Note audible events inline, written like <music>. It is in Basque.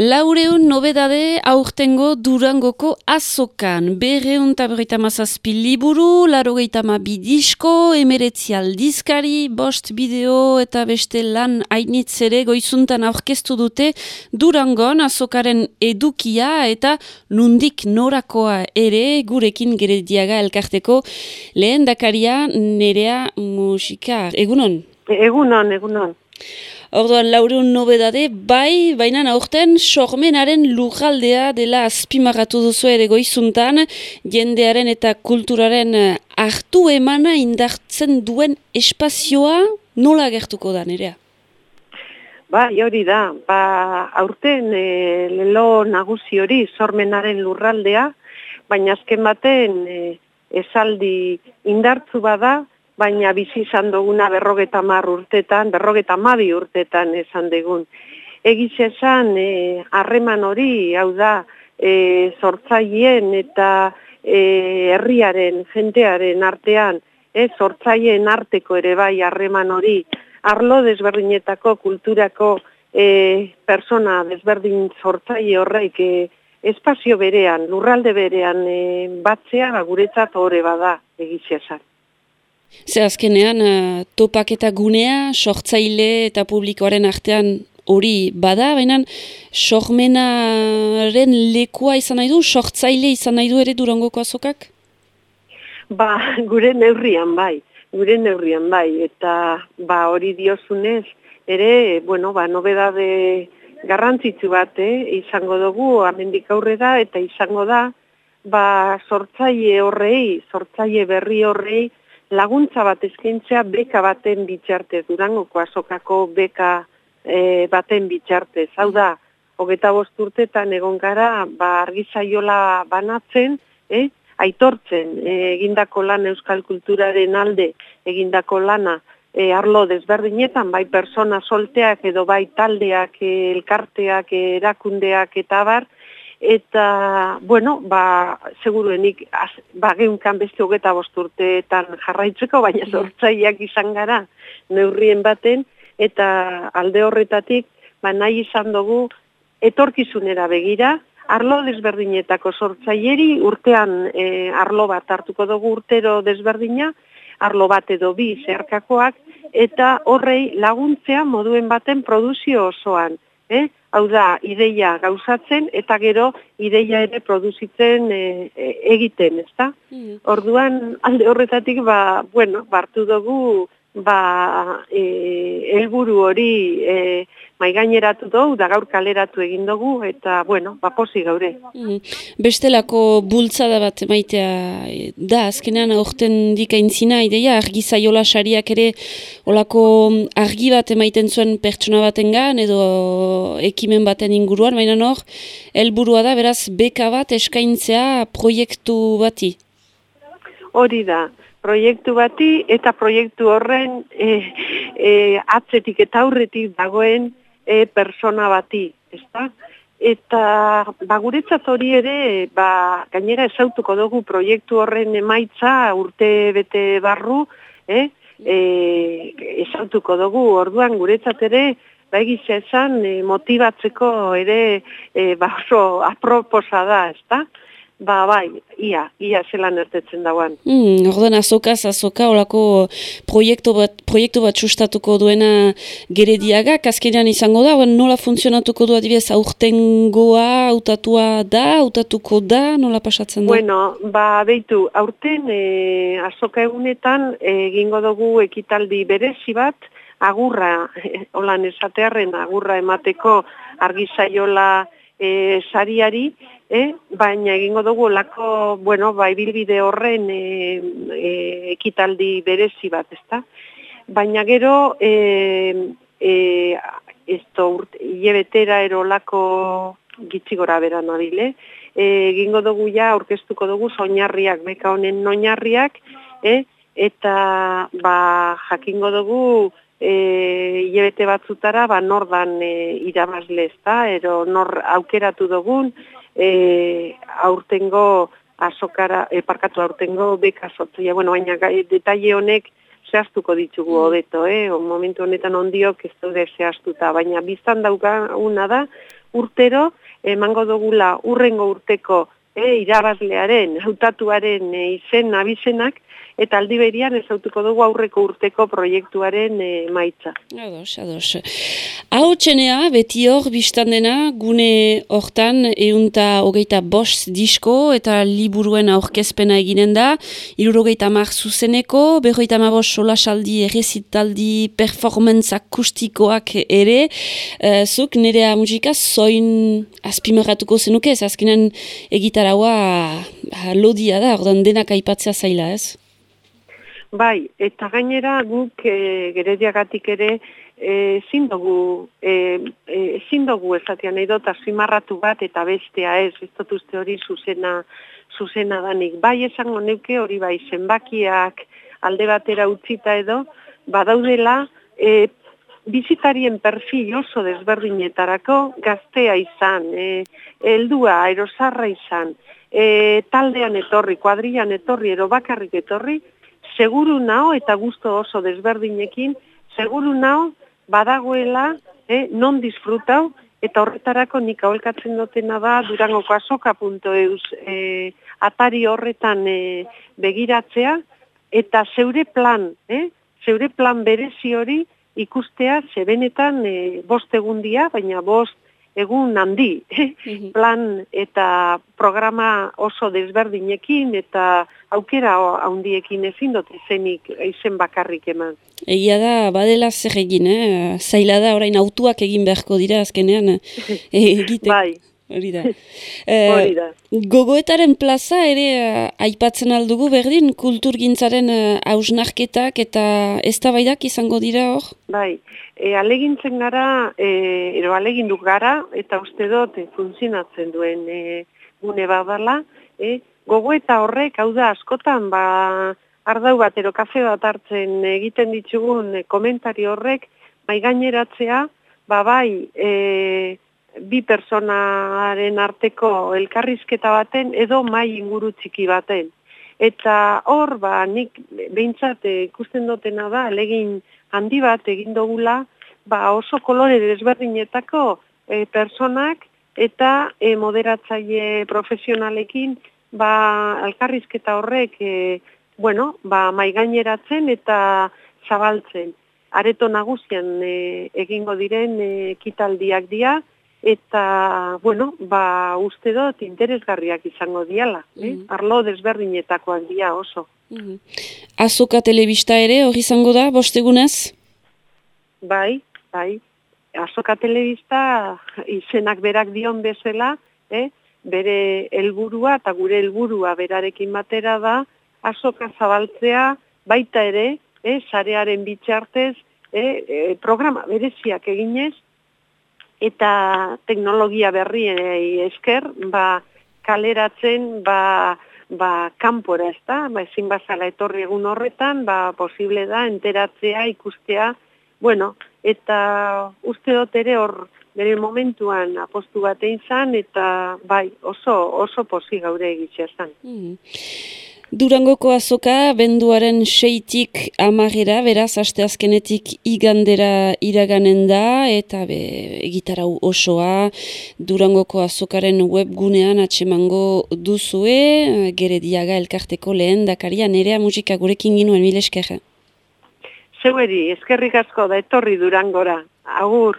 Laureun nobedade aurtengo Durangoko azokan. Berreun taberita mazazpi liburu, laro geitama bidisko, emeretzi aldizkari, bost bideo eta beste lan hainitzere goizuntan aurkeztu dute Durangon azokaren edukia eta nundik norakoa ere gurekin gerediaga elkarteko lehen dakaria nerea musika. Egunon? Egunon, egunon. Orduan, laureun nobedade, bai, baina aurten sormenaren lujaldea dela azpimagatu duzu ere goizuntan, jendearen eta kulturaren eh, hartu emana indartzen duen espazioa nola gertuko da, nerea? Ba, hori da, ba, aurten e, lelo nagusi hori sormenaren lurraldea, baina azken baten e, esaldi indartzu bada, baina bizi izan duguna berrogeta mar urtetan, berrogeta mabi urtetan esan degun. Egiz esan, e, harreman hori, hau da, e, sortzaien eta e, herriaren, jentearen artean, e, sortzaien arteko ere bai harreman hori, arlo desberdinetako kulturako e, persona desberdin sortzaile horreik e, espazio berean, lurralde berean e, batzea, ba, guretzat horre bada egiz esan. Ze azkenean, uh, topak eta gunea, sortzaile eta publikoaren artean hori bada, baina sormenaren lekua izan nahi du, sortzaile izan nahi du ere durangoko azokak? Ba, gure neurrian bai, gure neurrian bai, eta ba, hori diozunez, ere, bueno, ba, nobedade garrantzitsu bat, eh, izango dugu, amendik aurrera, eta izango da, ba, sortzaile horrei, sortzaile berri horrei, laguntza bat eskaintzea beka baten bitxartez, durangoko azokako beka e, baten bitxartez. Hau da, hogeta bosturtetan egon gara, ba, argizaiola banatzen, eh? aitortzen e, egindako lan euskal kulturaren alde egindako lana e, arlo desberdinetan, bai persona solteak edo bai taldeak, e, elkarteak, e, erakundeak eta bar, eta, bueno, ba, seguruenik, ba, geunkan beste hogeta bosturteetan jarraitzeko, baina sortzaileak izan gara neurrien baten, eta alde horretatik, ba, nahi izan dugu, etorkizunera begira, arlo desberdinetako sortzaileri, urtean e, arlo bat hartuko dugu urtero desberdina, arlo bat edo bi zerkakoak, eta horrei laguntzea moduen baten produzio osoan. Eh? hau da, ideia gauzatzen eta gero ideia ere produzitzen e, e, egiten, ezta? Mm. Orduan alde horretatik ba, bueno, bartu dugu ba, e, elburu hori e, maigaineratu dugu, da gaur kaleratu egin dugu, eta, bueno, ba, posi gaure. Mm. Bestelako bultzada bat maitea da, azkenean aurten dikaintzina, ideia, argi zaiola sariak ere, olako argi bat emaiten zuen pertsona batengan edo ekimen baten inguruan, baina hor, helburua da, beraz, beka bat eskaintzea proiektu bati. Hori da, proiektu bati eta proiektu horren e, e, atzetik eta aurretik dagoen e, persona bati, ezta? Eta ba, guretzat hori ere, ba, gainera ezautuko dugu proiektu horren emaitza urte bete barru, eh? e, ezautuko dugu orduan guretzat ere, ba egizia esan, e, motibatzeko ere e, ba oso aproposa da, ezta? Ba, bai, ia, ia zelan ertetzen dauan. Mm, Ordan azokaz, azoka, olako proiektu bat, proiektu bat sustatuko duena gerediaga, kaskenean izango da, nola funtzionatuko du adibidez aurtengoa, autatua da, autatuko da, nola pasatzen da? Bueno, ba, beitu, aurten e, azoka egunetan egingo dugu ekitaldi berezi bat, agurra, <laughs> holan esatearen, agurra emateko argizaiola e, sariari, e, baina egingo dugu lako, bueno, bai bilbide horren e, e, ekitaldi berezi bat, ezta? Baina gero, e, e, ez to, iebetera erolako gitzi gora bera nabile, e, egingo dugu ja, orkestuko dugu, soinarriak, beka honen noinarriak, e, eta ba, jakingo dugu, hilabete batzutara ba, nor dan e, irabazle ezta, ero nor aukeratu dugun, e, aurtengo azokara, e, parkatu aurtengo beka sortzia, bueno, baina detaile honek zehaztuko ditugu mm. hobeto, eh? O momentu honetan ondiok ez dute zehaztuta, baina biztan dauka una da, urtero, emango dugula urrengo urteko e, irabazlearen, hautatuaren e, izen abizenak, eta aldi berian ezautuko dugu aurreko urteko proiektuaren e, maitza. Ados, ados. Hau txenea, beti hor biztan dena, gune hortan eunta hogeita bost disko eta liburuen aurkezpena eginen da, irurogeita mar zuzeneko, berroita ma bost solasaldi, errezitaldi, performance akustikoak ere, uh, zuk nerea musika zoin azpimarratuko zenuke, ez azkenen egitaraua lodia da, ordan denak aipatzea zaila ez? Bai, eta gainera guk e, gerediagatik ere ezin e, dugu e, ezin dugu esatean nahi dut azimarratu bat eta bestea ez, ez dut uste hori zuzena, zuzena danik. Bai esango neuke hori bai zenbakiak alde batera utzita edo, badaudela e, bizitarien perfil oso desberdinetarako gaztea izan, e, eldua, aerosarra izan, e, taldean etorri, kuadrian etorri, ero bakarrik etorri, seguru nao eta gusto oso desberdinekin, seguru nao badagoela eh, non disfrutau eta horretarako nik aholkatzen dutena da durangoko azoka.eus eh, atari horretan eh, begiratzea eta zeure plan, eh, zeure plan berezi hori ikustea zebenetan eh, bost egundia, baina bost egun handi, mhm. plan eta programa oso desberdinekin eta aukera handiekin ezin dut izenik izen bakarrik eman. Egia da, badela zer egin, eh? zaila da orain autuak egin beharko dira azkenean <laughs> egite. bai. Hori da. <laughs> Eh, gogoetaren plaza ere uh, aipatzen aldugu berdin kulturgintzaren uh, hausnarketak eta eztabaidak izango dira hor? Bai, e, alegintzen gara, e, ero alegin gara eta uste dut e, funtzionatzen duen e, gune badala. E, gogoeta horrek, hau da askotan, ba, ardau bat, ero kafe bat hartzen egiten ditugun e, komentari horrek, bai gaineratzea, ba bai, e, bi personaren arteko elkarrizketa baten edo mai inguru txiki baten. Eta hor, ba, nik behintzat ikusten dutena da, legin handi bat egin dugula, ba, oso kolore desberdinetako e, personak eta e, moderatzaile profesionalekin ba, elkarrizketa horrek e, bueno, ba, maigaineratzen eta zabaltzen. Areto nagusian e, egingo diren e, kitaldiak dira, eta, bueno, ba, uste dut interesgarriak izango diala, mm -hmm. arlo desberdinetakoak dia oso. Mm Azoka telebista ere hori izango da, bostegunez? Bai, bai. Azoka telebista izenak berak dion bezala, eh? bere helburua eta gure helburua berarekin batera da, azoka zabaltzea baita ere, eh? sarearen bitxartez, eh? E, programa bereziak eginez, eta teknologia berri esker, ba, kaleratzen, ba, ba, kanpora ez da, ba, ezin bazala etorri egun horretan, ba, posible da, enteratzea, ikustea, bueno, eta uste dut ere hor, bere momentuan apostu bat izan, eta bai, oso, oso posi gaure egitzea zan. Mm. Durangoko azoka, benduaren seitik amagera, beraz, asteazkenetik igandera iraganen da, eta be, egitarau osoa, Durangoko azokaren webgunean atsemango duzue, gere diaga elkarteko lehen, dakaria, nerea musika gurekin ginuen, mile eskerra. Zeueri, eskerrik asko da etorri Durangora, agur.